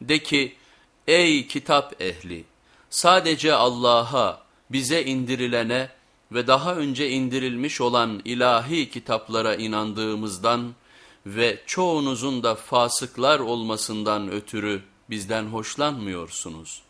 De ki ey kitap ehli sadece Allah'a bize indirilene ve daha önce indirilmiş olan ilahi kitaplara inandığımızdan ve çoğunuzun da fasıklar olmasından ötürü bizden hoşlanmıyorsunuz.''